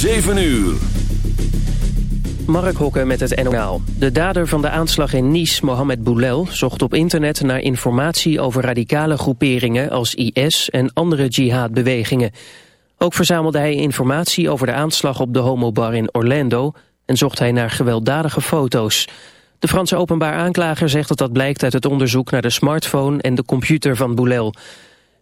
7 uur. Mark Hokke met het NOL. De dader van de aanslag in Nice, Mohamed Boulel, zocht op internet naar informatie over radicale groeperingen als IS en andere jihadbewegingen. Ook verzamelde hij informatie over de aanslag op de homobar in Orlando en zocht hij naar gewelddadige foto's. De Franse openbaar aanklager zegt dat dat blijkt uit het onderzoek naar de smartphone en de computer van Boulel.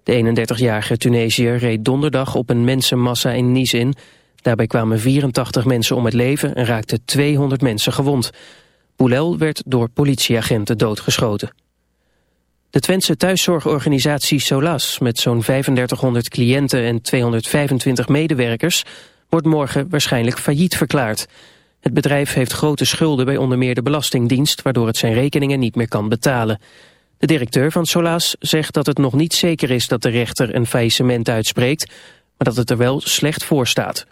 De 31-jarige Tunesiër reed donderdag op een mensenmassa in Nice in. Daarbij kwamen 84 mensen om het leven en raakten 200 mensen gewond. Boulel werd door politieagenten doodgeschoten. De Twentse thuiszorgorganisatie Solas met zo'n 3500 cliënten en 225 medewerkers wordt morgen waarschijnlijk failliet verklaard. Het bedrijf heeft grote schulden bij onder meer de Belastingdienst waardoor het zijn rekeningen niet meer kan betalen. De directeur van Solas zegt dat het nog niet zeker is dat de rechter een faillissement uitspreekt, maar dat het er wel slecht voor staat.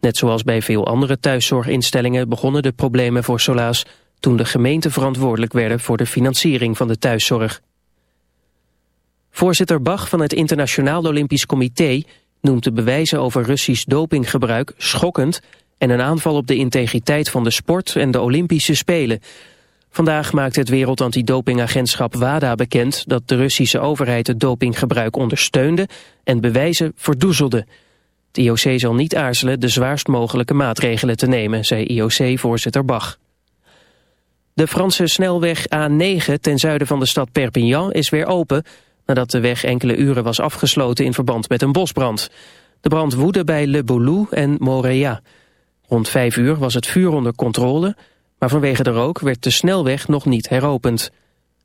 Net zoals bij veel andere thuiszorginstellingen begonnen de problemen voor Solas toen de gemeenten verantwoordelijk werden voor de financiering van de thuiszorg. Voorzitter Bach van het Internationaal Olympisch Comité noemt de bewijzen over Russisch dopinggebruik schokkend en een aanval op de integriteit van de sport en de Olympische Spelen. Vandaag maakt het Wereld Antidopingagentschap WADA bekend dat de Russische overheid het dopinggebruik ondersteunde en bewijzen verdoezelde. Het IOC zal niet aarzelen de zwaarst mogelijke maatregelen te nemen, zei IOC-voorzitter Bach. De Franse snelweg A9 ten zuiden van de stad Perpignan is weer open... nadat de weg enkele uren was afgesloten in verband met een bosbrand. De brand woedde bij Le Boulou en Moréa. Rond vijf uur was het vuur onder controle... maar vanwege de rook werd de snelweg nog niet heropend.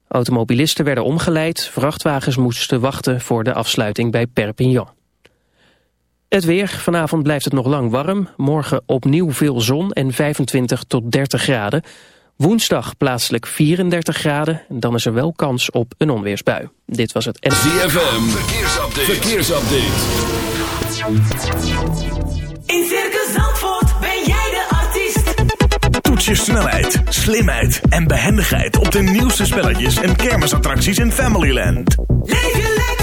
Automobilisten werden omgeleid, vrachtwagens moesten wachten voor de afsluiting bij Perpignan. Het weer. Vanavond blijft het nog lang warm. Morgen opnieuw veel zon en 25 tot 30 graden. Woensdag plaatselijk 34 graden. Dan is er wel kans op een onweersbui. Dit was het... ZFM. Verkeersupdate. Verkeersupdate. In Circus Zandvoort ben jij de artiest. Toets je snelheid, slimheid en behendigheid op de nieuwste spelletjes en kermisattracties in Familyland. Leef je lekker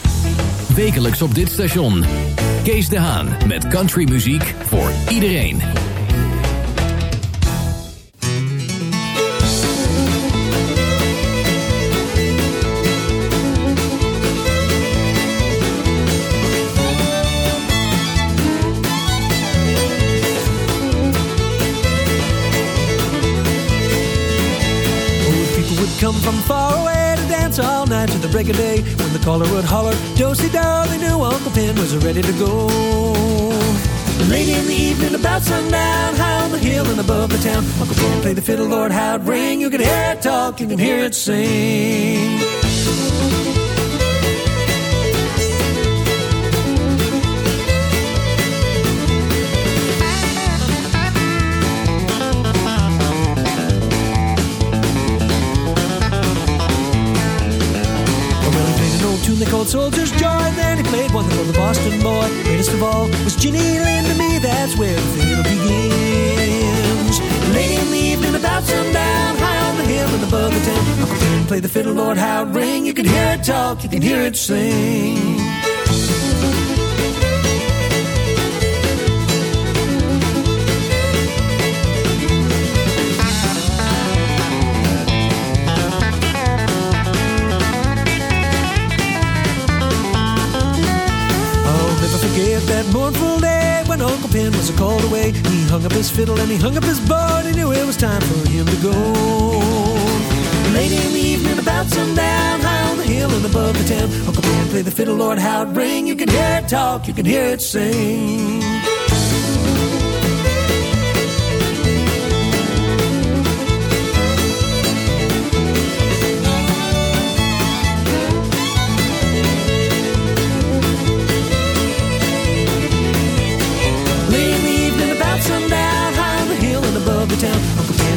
Wekelijks op dit station. Kees de Haan met countrymuziek voor iedereen. Come from far away to dance all to the break of day. When the caller would holler, Josie they knew Uncle Pen was ready to go. Late in the evening, about sundown, high on the hill and above the town, Uncle Pen played the fiddle, Lord, how it ring. You could hear it talk, you can hear it sing. soldiers joined, then he played one for the Boston boy. Greatest of all was Ginny Lynn to me, that's where the fiddle begins. Late in the evening, about sundown, high on the hill and above the Buggleton, Uncle Tim played the fiddle, Lord, how it ring. You can hear it talk, you can hear it sing. Mournful day when Uncle Pen was called away. He hung up his fiddle and he hung up his bow, he knew it was time for him to go. Late in the evening, about sundown, high on the hill and above the town, Uncle Pen played the fiddle, Lord, how it ring. You can hear it talk, you can hear it sing.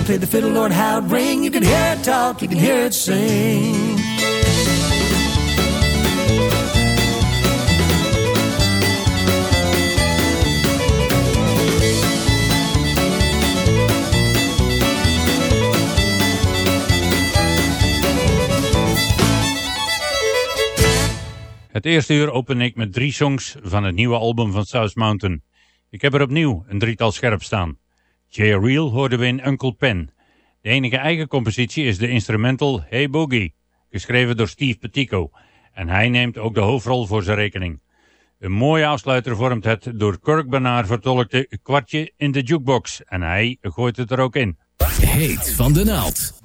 Played the fiddle, Lord, how it ring. You can hear it talk, you can hear it sing. Het eerste uur open ik met drie songs van het nieuwe album van South Mountain. Ik heb er opnieuw een drietal scherp staan. Jay Reel hoorden we in Uncle Pen. De enige eigen compositie is de instrumental Hey Boogie, geschreven door Steve Petico. En hij neemt ook de hoofdrol voor zijn rekening. Een mooie afsluiter vormt het door Kirk Bernard vertolkte kwartje in de jukebox. En hij gooit het er ook in. Heet van de naald.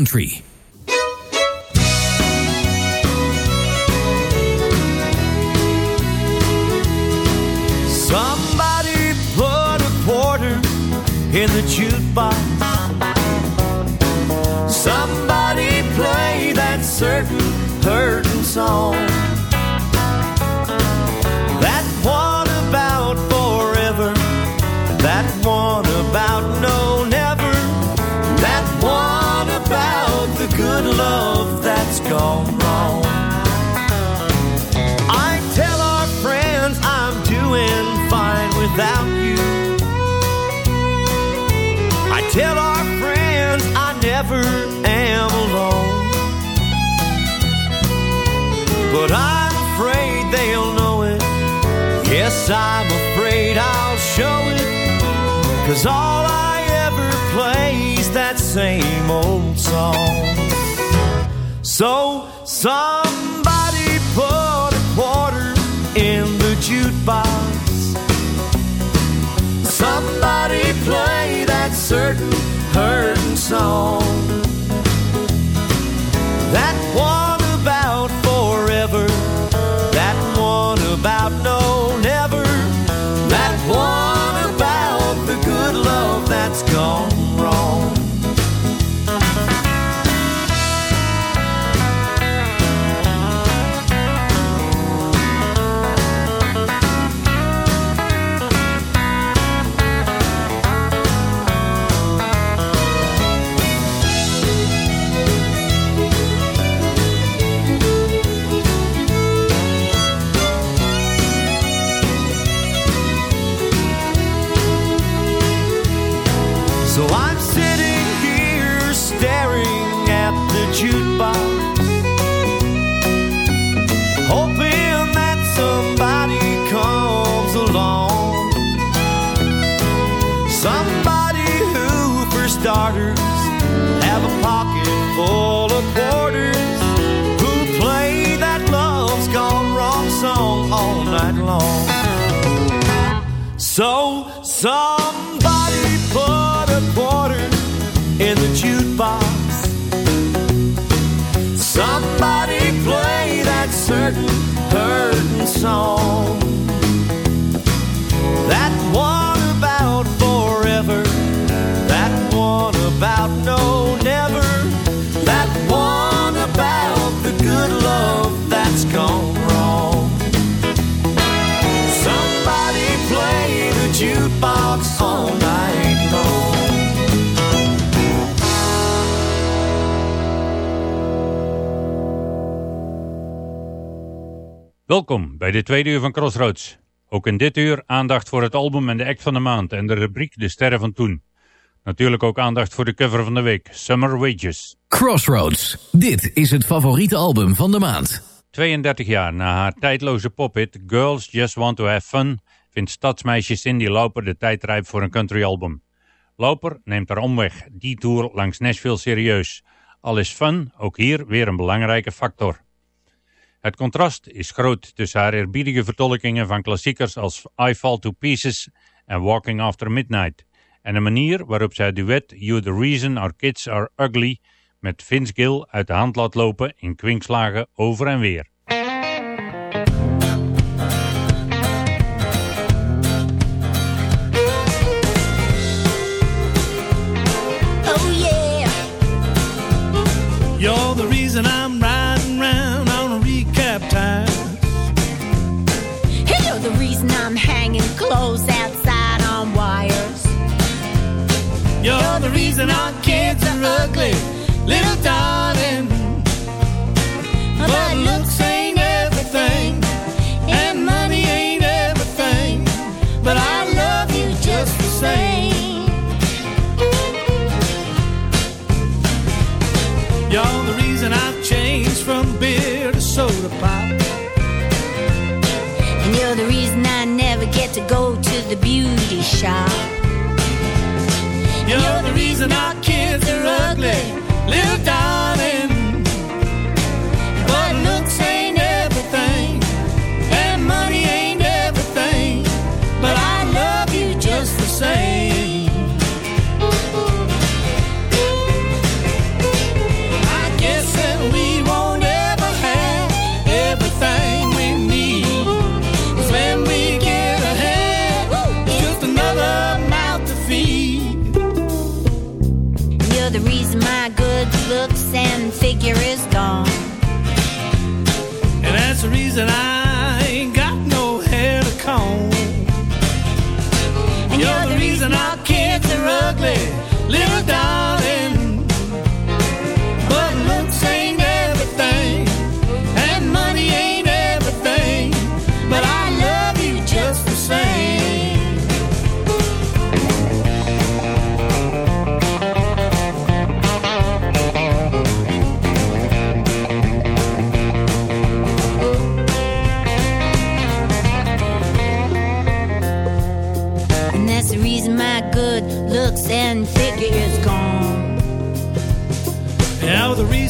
Country. Jukebox. Somebody play that certain hurting song. So somebody put a quarter in the jukebox. Somebody play that certain hurting song. Welkom bij de tweede uur van Crossroads. Ook in dit uur aandacht voor het album en de act van de maand en de rubriek De Sterren van Toen. Natuurlijk ook aandacht voor de cover van de week, Summer Wages. Crossroads. Dit is het favoriete album van de maand. 32 jaar na haar tijdloze pophit Girls Just Want To Have Fun... vindt stadsmeisje Cindy Lauper de tijd rijp voor een countryalbum. Lauper neemt haar omweg die tour langs Nashville serieus. Al is fun ook hier weer een belangrijke factor. Het contrast is groot tussen haar eerbiedige vertolkingen van klassiekers als I Fall To Pieces en Walking After Midnight en de manier waarop zij het duet You're The Reason Our Kids Are Ugly met Vince Gill uit de hand laat lopen in kwinkslagen over en weer. Little darling. But looks ain't everything, and money ain't everything. But I love you just the same. You're the reason I've changed from beer to soda pop. And you're the reason I never get to go to the beauty shop. You're the reason our kids are ugly,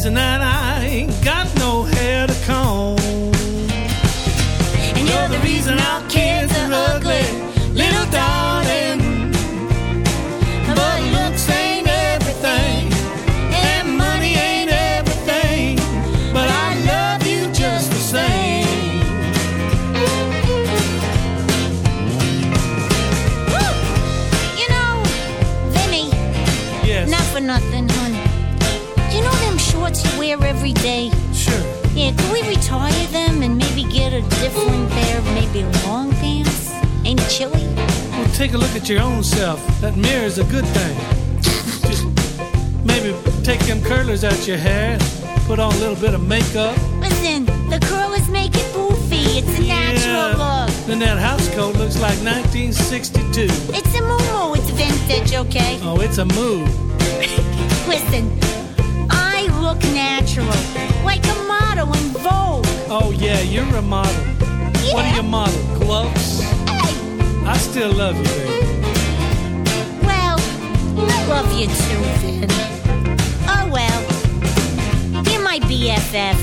reason that take a look at your own self. That mirror's a good thing. Just maybe take them curlers out your hair, put on a little bit of makeup. Listen, the curlers make it poofy. It's a natural look. Then that house coat looks like 1962. It's a moo It's vintage, okay? Oh, it's a move. Listen, I look natural, like a model in Vogue. Oh, yeah, you're a model. What are you model? Gloves? I still love you, baby. well, I love you too, Vin. Oh well, you're my BFF.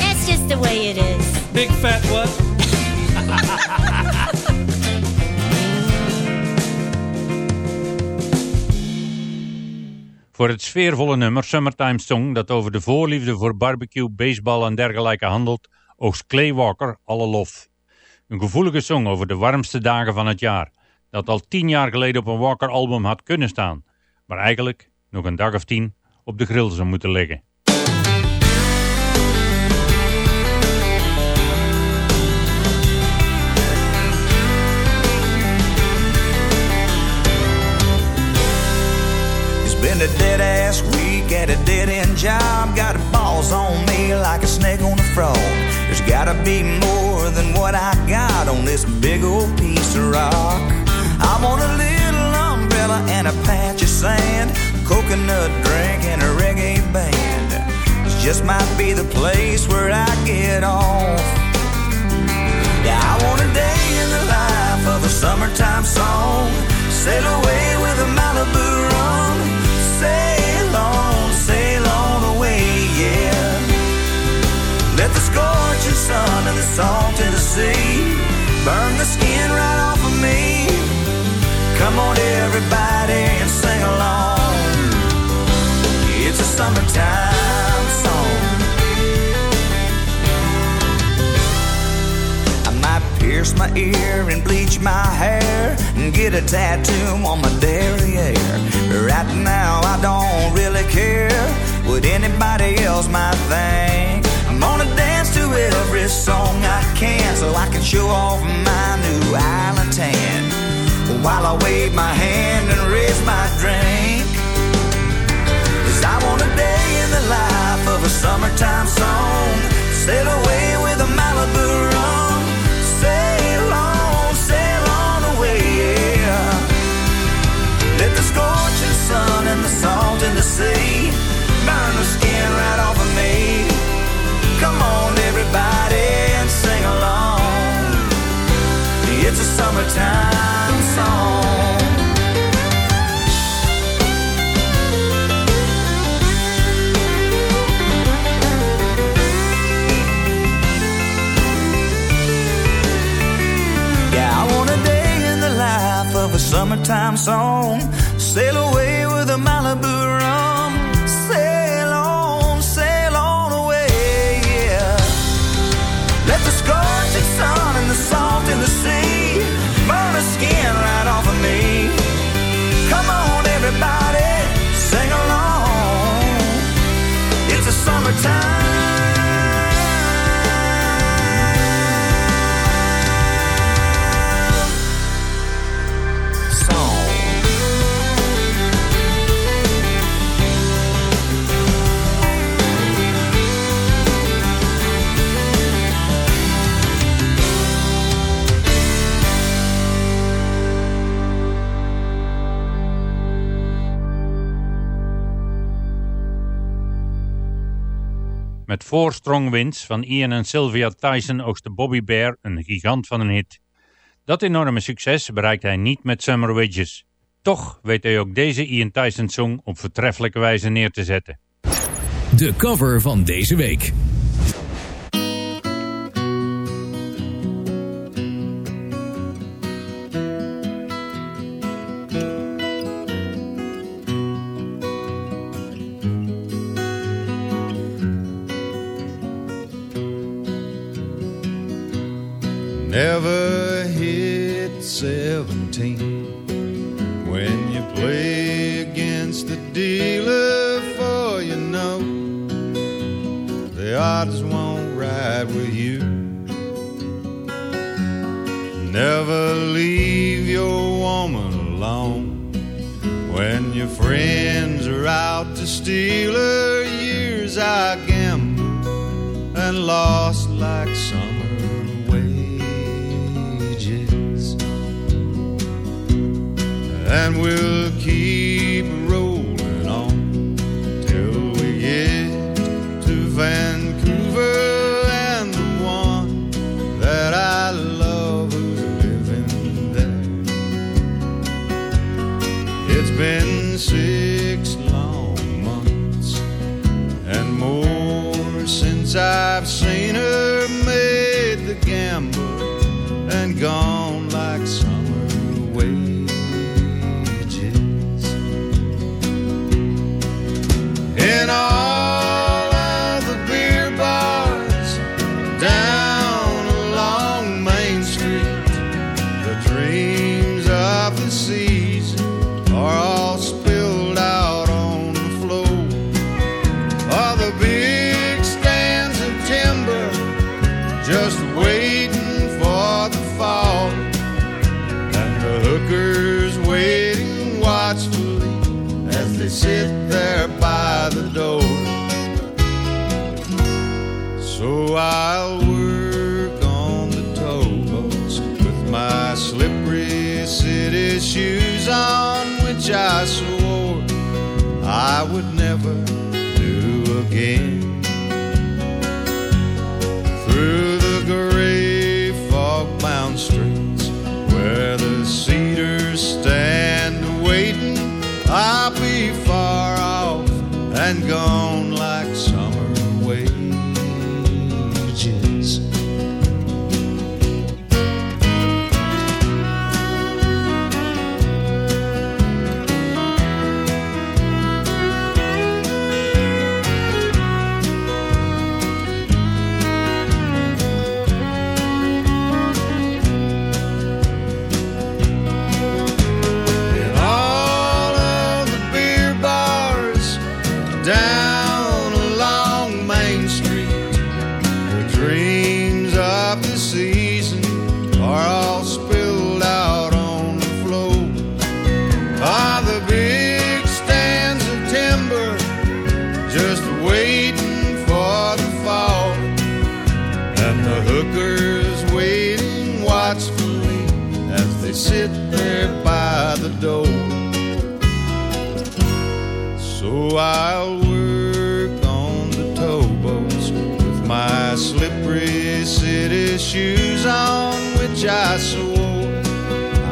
That's just the way it is. Big fat what? Voor het sfeervolle nummer Summertime Song dat over de voorliefde voor barbecue, baseball en dergelijke handelt, oogst Clay Walker alle lof. Een gevoelige song over de warmste dagen van het jaar, dat al tien jaar geleden op een Walker album had kunnen staan, maar eigenlijk nog een dag of tien op de grill zou moeten liggen. It's been a dead ass week at a dead end job. Got balls on me like a snake on a frog. There's gotta be more than what I got on this big old piece of rock. I want a little umbrella and a patch of sand, coconut drink and a reggae band. This just might be the place where I get off. Yeah, I want a day in the life of a summertime song. Sail away with a Malibu rum. Sail sun and the salt in the sea burn the skin right off of me. Come on, everybody, and sing along. It's a summertime song. I might pierce my ear and bleach my hair and get a tattoo on my derriere. Right now, I don't really care what anybody else might think. I'm gonna dance to every song I can so I can show off my new island tan while I wave my hand and raise my drink. Cause I want a day in the life of a summertime song. Sail away with a Malibu rum. Sail on, sail on away, yeah. Let the scorching sun and the salt in the sea It's a summertime song. Yeah, I want a day in the life of a summertime song. Sail away with a Malibu rum. A Four Strong Winds van Ian en Sylvia Tyson oogste Bobby Bear een gigant van een hit. Dat enorme succes bereikt hij niet met Summer Wages. Toch weet hij ook deze Ian Tyson song op vertreffelijke wijze neer te zetten. De cover van deze week. 17 when you play against the dealer, for you know the odds won't ride with you. Never leave your woman alone when your friends are out to steal her. Years I gambled and lost like summer and we'll keep rolling on till we get to Vancouver and the one that I love who's living there. It's been six long months and more since I've seen her made the gamble and gone I'll work on the towboats with my slippery city shoes on, which I swore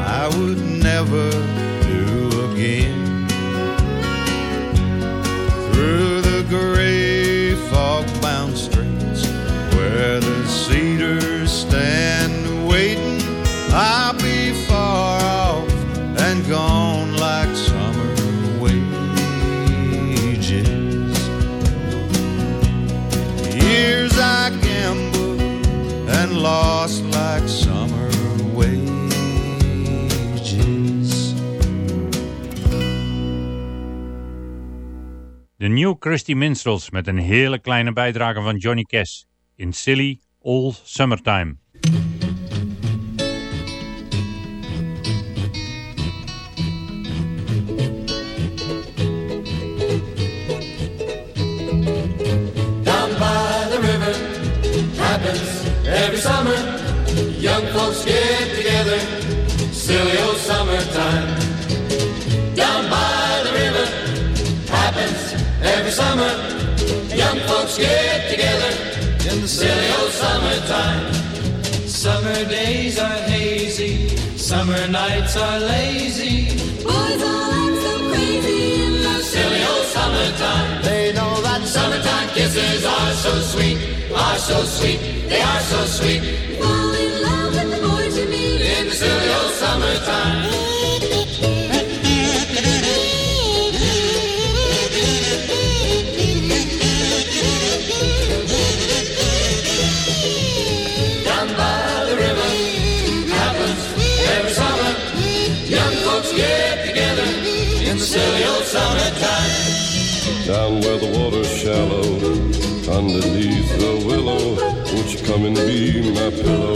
I would never De New Christy Minstrels met een hele kleine bijdrage van Johnny Cash in Silly All Summertime. Summer. Young Young folks get together in the silly old summertime. Summer days are hazy, summer nights are lazy. Boys all act so crazy in the silly old summertime. They know that summertime kisses are so sweet, are so sweet, they are so sweet. Fall in love with the boys you meet in the silly old summertime. The willow, won't you come and be my pillow?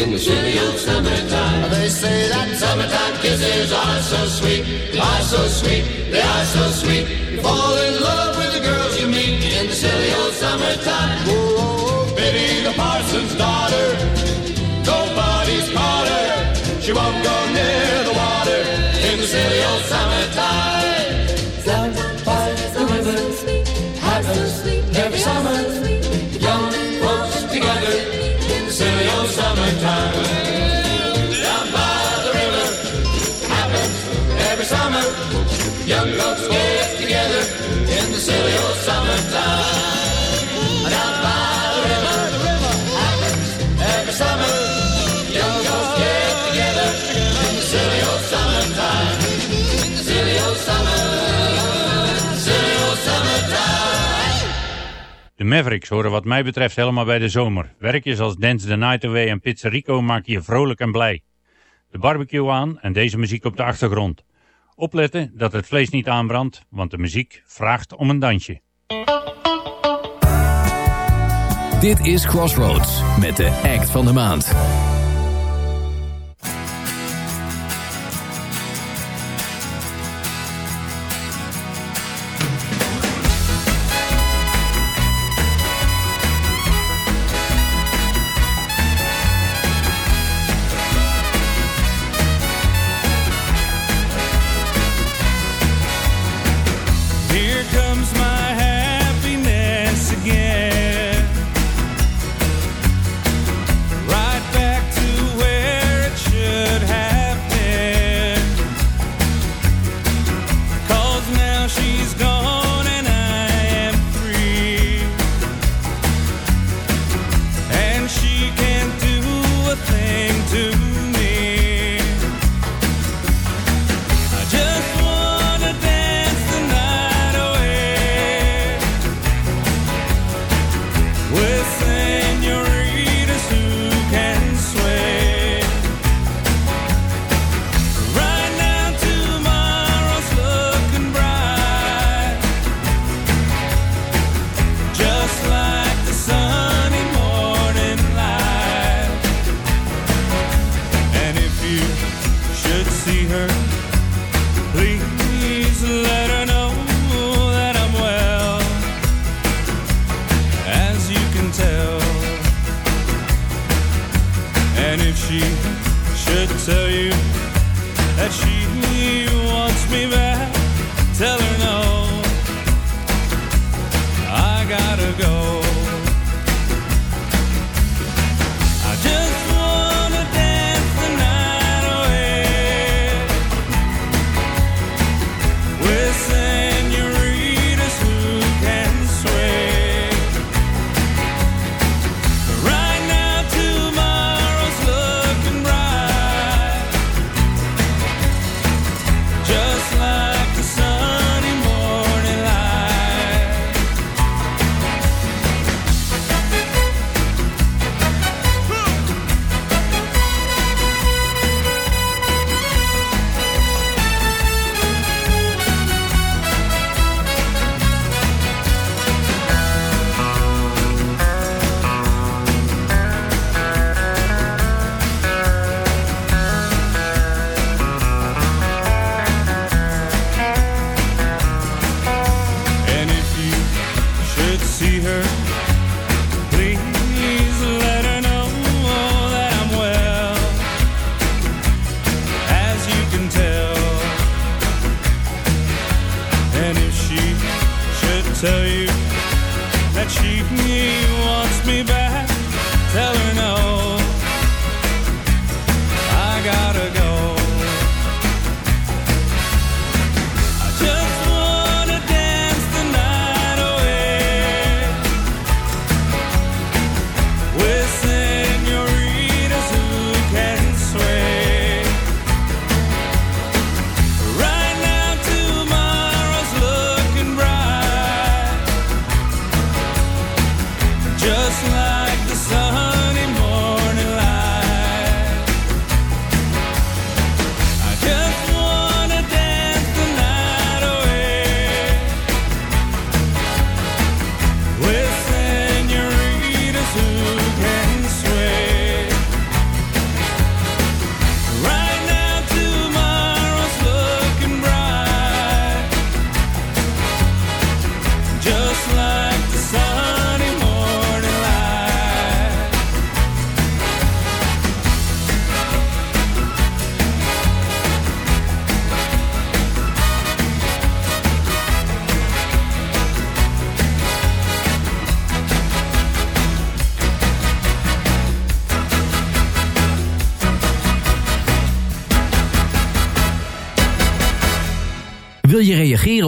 In the silly old summertime, they say that summertime kisses are so sweet, are so sweet, they are so sweet. You fall in love with the girls you meet in the silly old summertime. Oh, oh, oh Biddy the parson's daughter, nobody's caught her. She won't go near the water Mavericks horen wat mij betreft helemaal bij de zomer. Werkjes als Dance the Night Away en Pizzerico maken je vrolijk en blij. De barbecue aan en deze muziek op de achtergrond. Opletten dat het vlees niet aanbrandt, want de muziek vraagt om een dansje. Dit is Crossroads met de act van de maand.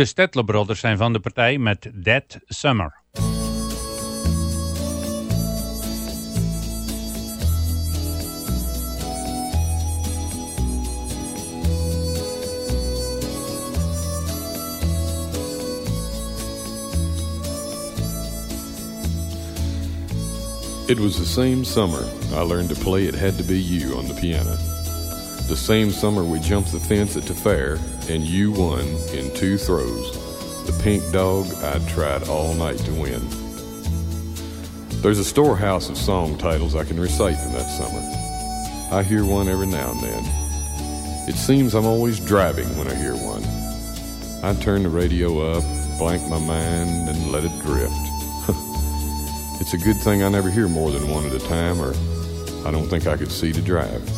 de Statler Brothers zijn van de partij met That Summer. It was the same summer I learned to play It Had to Be You on the piano. The same summer we jumped the fence at the fair, and you won in two throws. The pink dog I tried all night to win. There's a storehouse of song titles I can recite from that summer. I hear one every now and then. It seems I'm always driving when I hear one. I turn the radio up, blank my mind, and let it drift. it's a good thing I never hear more than one at a time, or I don't think I could see to drive.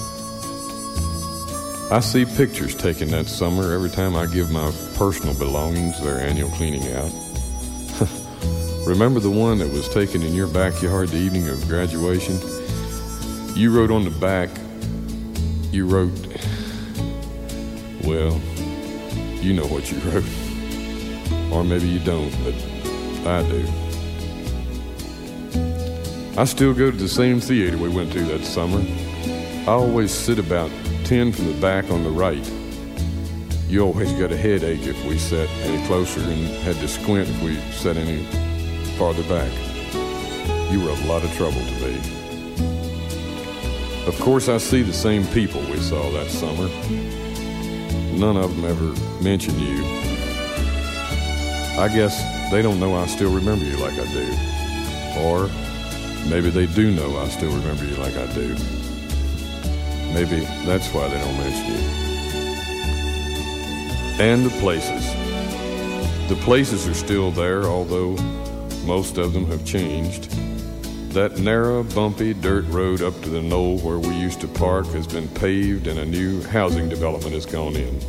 I see pictures taken that summer every time I give my personal belongings their annual cleaning out. Remember the one that was taken in your backyard the evening of graduation? You wrote on the back, you wrote, well, you know what you wrote. Or maybe you don't, but I do. I still go to the same theater we went to that summer. I always sit about 10 from the back on the right. You always got a headache if we sat any closer and had to squint if we sat any farther back. You were a lot of trouble to me. Of course, I see the same people we saw that summer. None of them ever mention you. I guess they don't know I still remember you like I do. Or maybe they do know I still remember you like I do. Maybe that's why they don't mention you. And the places. The places are still there, although most of them have changed. That narrow, bumpy dirt road up to the knoll where we used to park has been paved and a new housing development has gone in.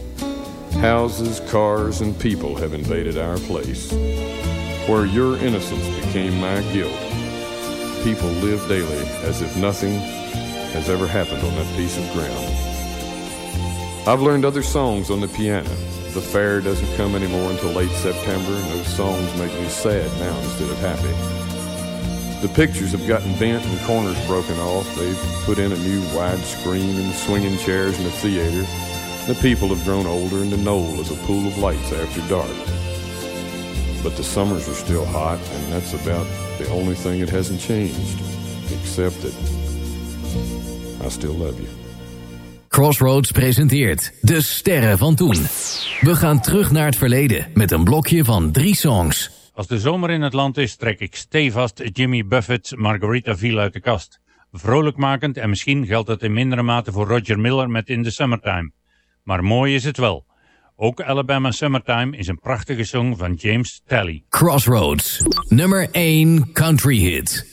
Houses, cars, and people have invaded our place. Where your innocence became my guilt, people live daily as if nothing has ever happened on that piece of ground. I've learned other songs on the piano. The fair doesn't come anymore until late September, and those songs make me sad now instead of happy. The pictures have gotten bent and corners broken off. They've put in a new wide screen and swinging chairs in the theater. The people have grown older, and the knoll is a pool of lights after dark. But the summers are still hot, and that's about the only thing that hasn't changed, except that I still love you. Crossroads presenteert De Sterren van Toen. We gaan terug naar het verleden met een blokje van drie songs. Als de zomer in het land is, trek ik stevast Jimmy Buffett's Margaritaville uit de kast. Vrolijkmakend en misschien geldt dat in mindere mate voor Roger Miller met In the Summertime. Maar mooi is het wel. Ook Alabama Summertime is een prachtige song van James Talley. Crossroads, nummer 1 country hit.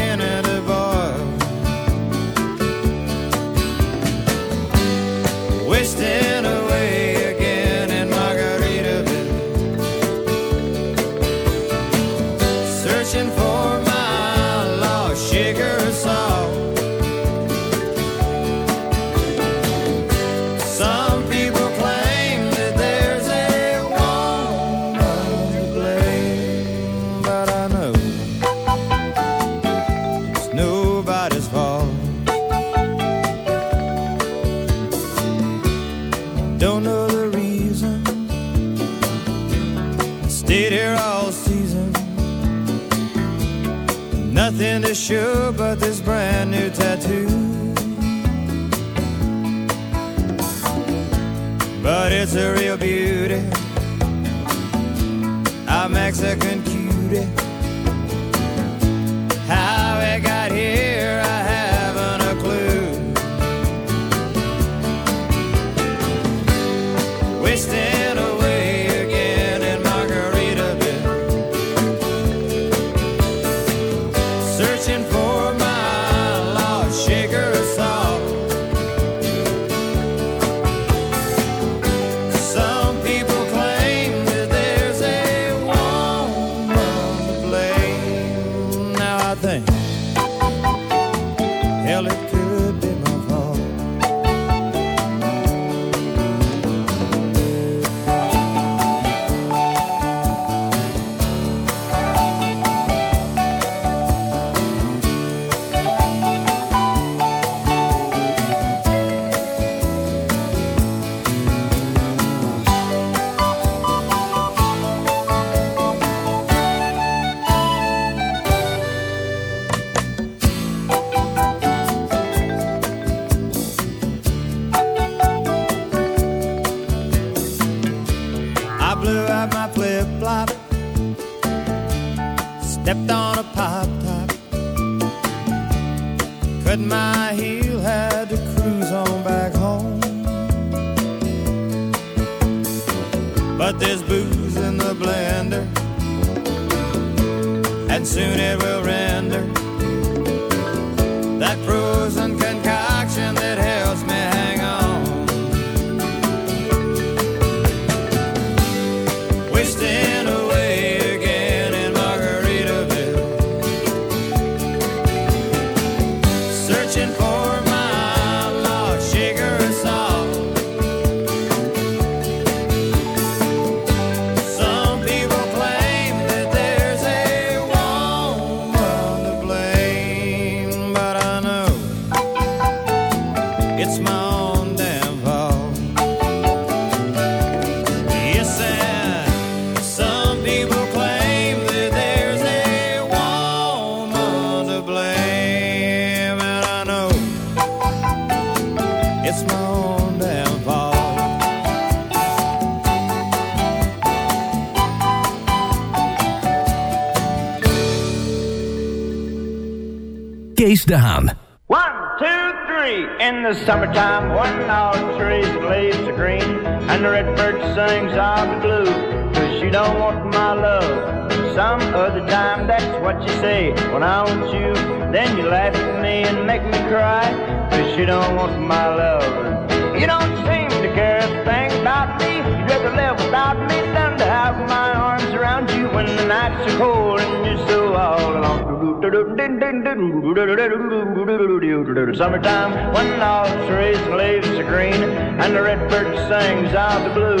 Show but this brand new tattoo. But it's a real beauty. Summertime, when all the trees and leaves are green, and the redbird sings of the blue, cause you don't want my love. Some other time, that's what you say. When I want you, then you laugh at me and make me cry, cause you don't want my love. You don't seem to care a thing about me. You'd rather live without me than to have my arms around you when the nights are cold and you're so all alone. Summertime, when all the leaves are green, and the red redbird sings out the blue,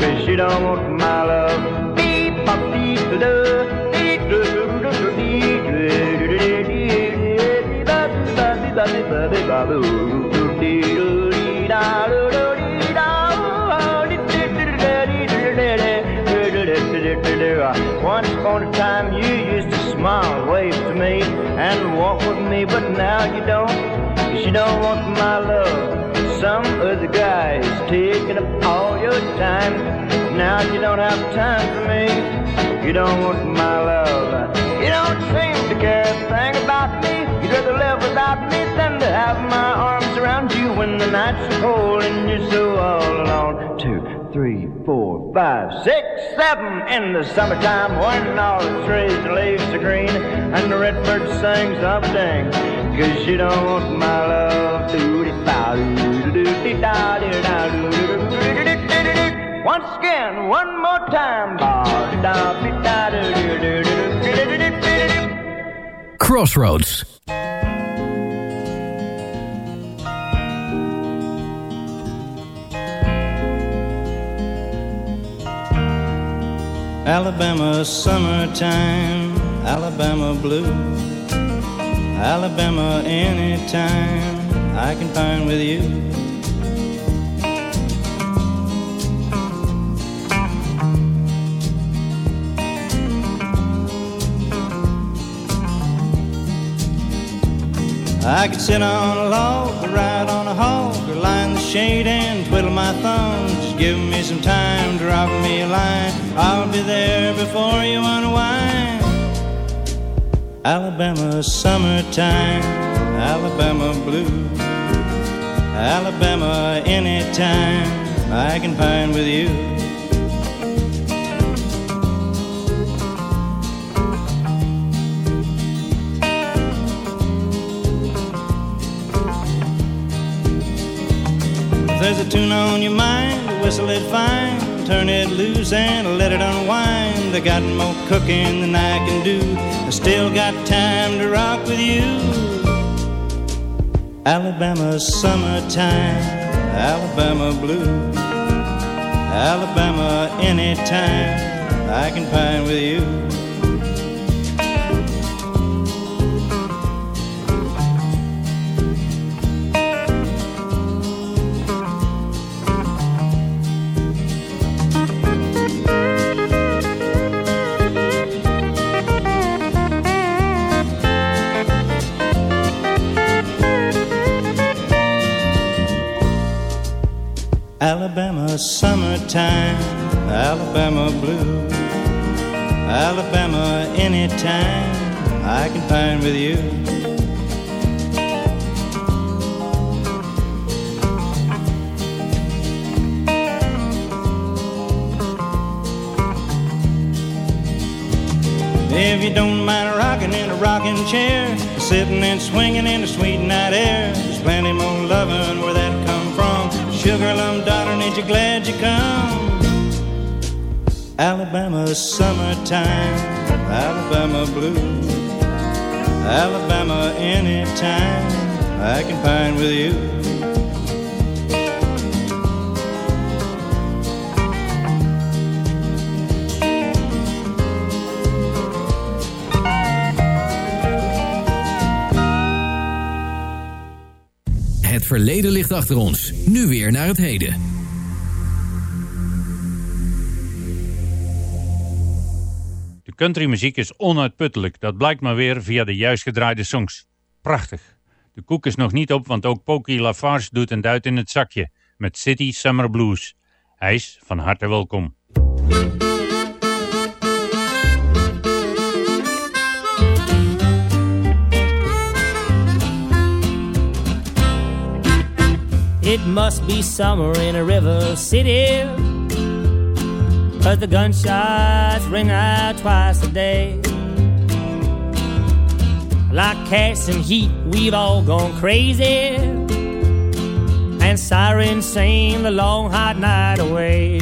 cause you don't want my love. Beep, beep, oh. Once upon a time you used smile, wave to me, and walk with me, but now you don't. you don't want my love. Some other guy is taking up all your time. Now you don't have time for me. You don't want my love. You don't seem to care a thing about me. You'd rather live without me than to have my arms around you when the nights are cold and you're so all alone. Two, three, four, five, six, seven in the summertime when all the trees and leaves are green and the redbird sings ding. Cause you don't want my love. Once again, one more time. Crossroads. Alabama summertime, Alabama blue. Alabama anytime I can find with you. I could sit on a log or ride on a hog or lie in the shade and twiddle my thumbs. Just give me some time, drop me a line. I'll be there before you unwind. Alabama summertime, Alabama blue. Alabama anytime I can find with you. There's a tune on your mind, whistle it fine, turn it loose and let it unwind. I got more cooking than I can do. I still got time to rock with you. Alabama summertime, Alabama blue. Alabama anytime I can find with you. Alabama anytime I can find with you. If you don't mind rocking in a rocking chair, sitting and swinging in the sweet night air, there's plenty more loving where that come from. Sugar lump daughter, ain't you glad you come? Alabama summertime, Alabama blue, Alabama anytime I can find with you. Het verleden ligt achter ons. Nu weer naar het heden. De countrymuziek is onuitputtelijk. Dat blijkt maar weer via de juist gedraaide songs. Prachtig. De koek is nog niet op, want ook Pokey Lafarge doet een duit in het zakje. Met City Summer Blues. Hij is van harte welkom. It must be summer in a river city. Cause the gunshots ring out twice a day. Like cats in heat, we've all gone crazy. And sirens sing the long hot night away.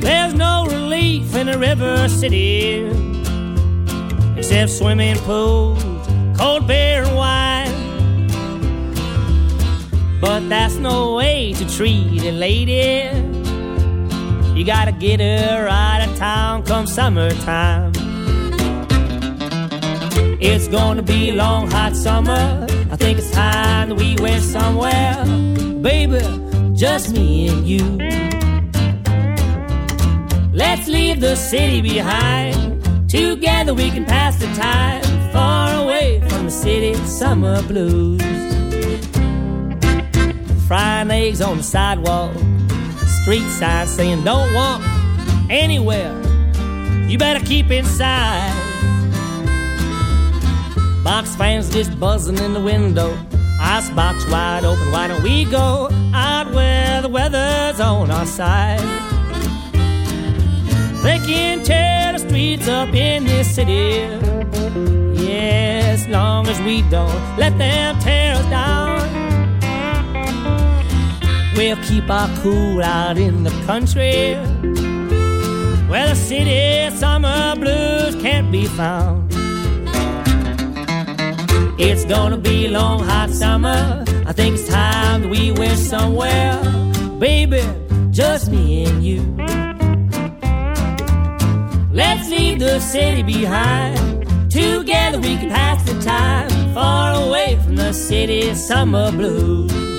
There's no relief in a river city except swimming pools, cold beer and wine. But that's no way to treat a lady. You gotta get her out of town come summertime. It's gonna be a long, hot summer. I think it's time that we went somewhere. Baby, just me and you. Let's leave the city behind. Together we can pass the time far away from the city summer blues. Frying eggs on the sidewalk, street signs saying don't walk anywhere. You better keep inside. Box fans just buzzing in the window. Icebox wide open. Why don't we go out where the weather's on our side? They can tear the streets up in this city. Yeah, as long as we don't let them tear us down. We'll keep our cool out in the country where the city summer blues can't be found. It's gonna be a long, hot summer. I think it's time that we went somewhere. Baby, just me and you. Let's leave the city behind. Together we can pass the time far away from the city summer blues.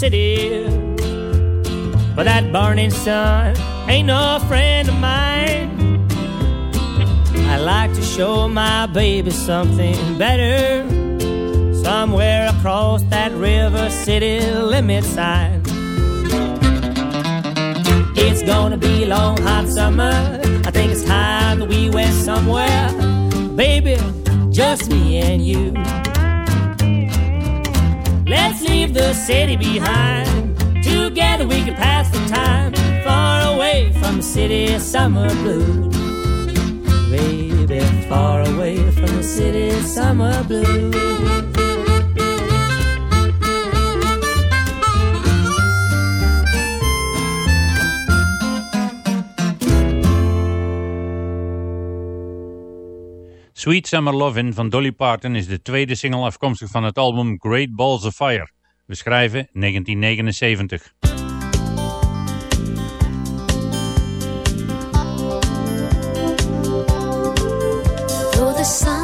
City, but that burning sun ain't no friend of mine. I like to show my baby something better, somewhere across that river city limit sign. It's gonna be a long, hot summer. I think it's time that we went somewhere, baby, just me and you. Leave the city behind. Together we can pass the time far away from the city summer blues. Baby, far away from the city summer blues. Sweet Summer Lovin' van Dolly Parton is de tweede single afkomstig van het album Great Balls of Fire. We schrijven 1979. Though the sun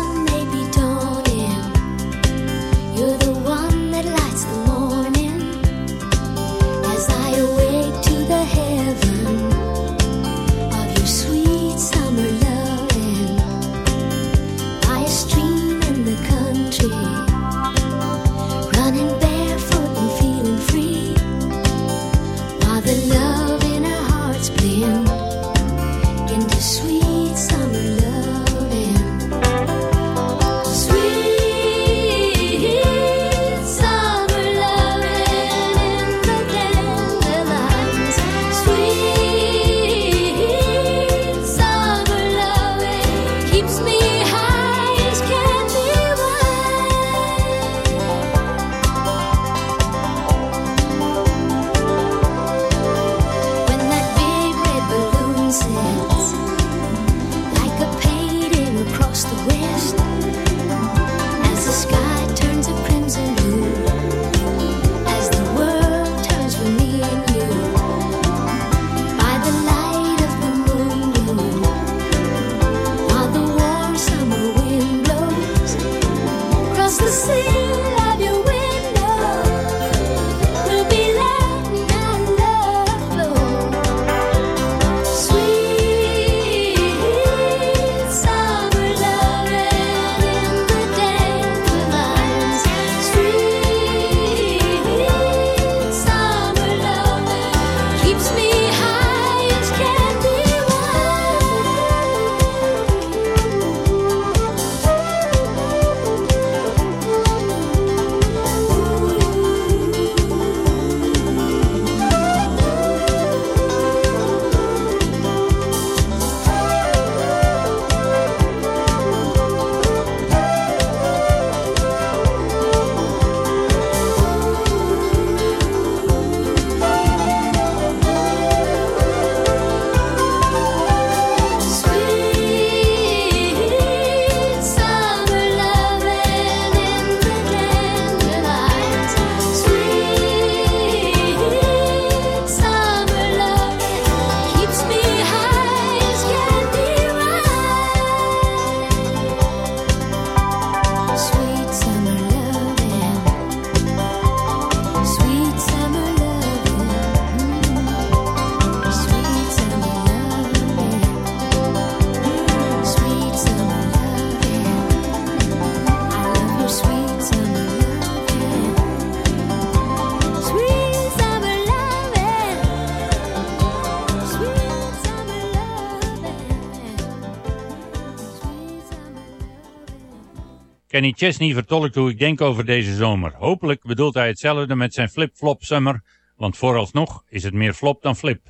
Kenny Chesney vertolkt hoe ik denk over deze zomer. Hopelijk bedoelt hij hetzelfde met zijn flip-flop summer, want vooralsnog is het meer flop dan flip.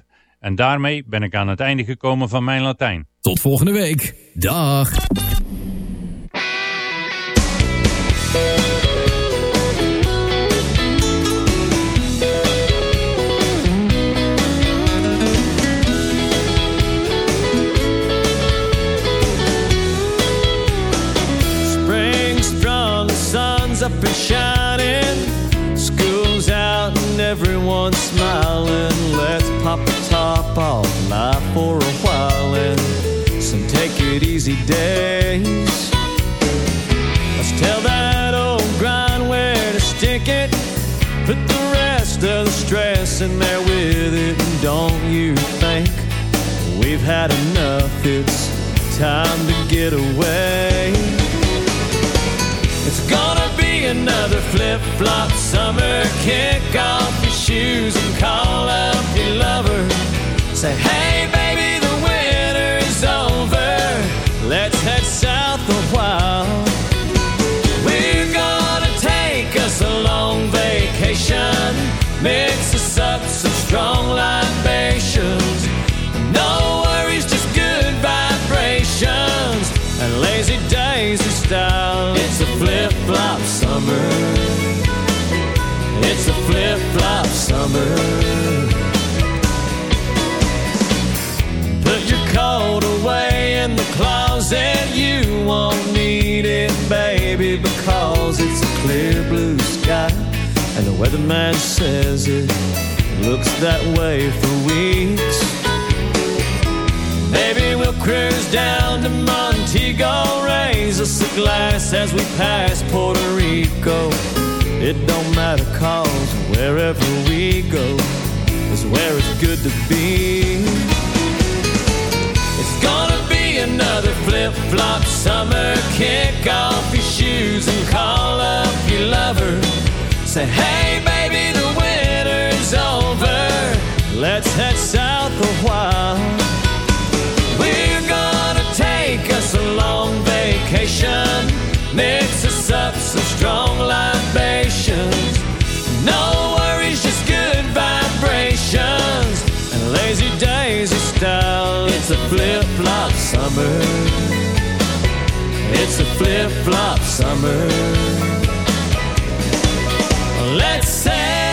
En daarmee ben ik aan het einde gekomen van mijn Latijn. Tot volgende week. Dag. Up and shining. School's out and everyone's smiling. Let's pop the top off life for a while and some take it easy days. Let's tell that old grind where to stick it. Put the rest of the stress in there with it. And don't you think we've had enough? It's time to get away. Another flip-flop summer. Kick off your shoes and call up your lover. Say, hey baby, the winter is over. Let's head south a while. We're gonna take us a long vacation. Mix us up some strong libations. No worries, just good vibrations. And lazy style. It's a flip flop summer. It's a flip flop summer. Put your coat away in the closet. You won't need it, baby, because it's a clear blue sky. And the weatherman says it looks that way for weeks. Maybe we'll cruise down to Montego, raise us a glass as we pass Puerto Rico. It don't matter cause wherever we go is where it's good to be. It's gonna be another flip-flop summer. Kick off your shoes and call up your lover. Say, hey baby, the winter's over. Let's head south a while. Take us a long vacation. Mix us up some strong libations. No worries, just good vibrations. And lazy daisy style. It's a flip-flop summer. It's a flip-flop summer. Let's sail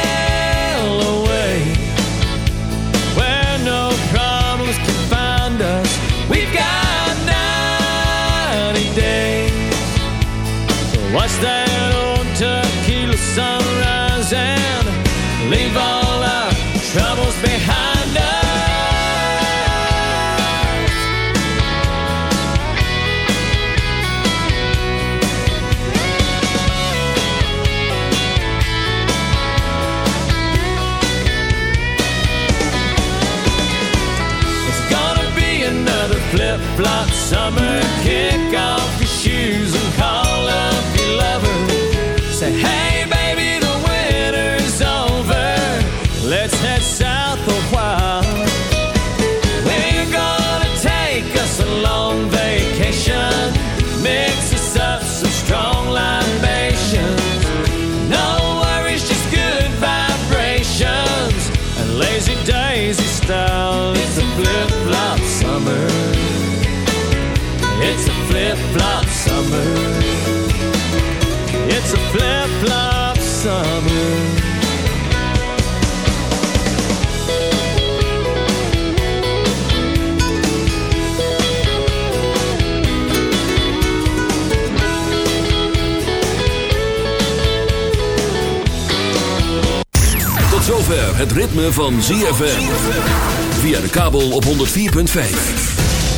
flip-flop summer. It's a flip-flop summer. Zover het ritme van ZFM. Via de kabel op 104.5.